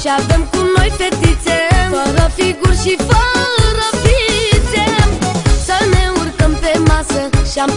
Și avem cu noi fetițe Fără figuri și fără fițe. Să ne urcăm pe masă și am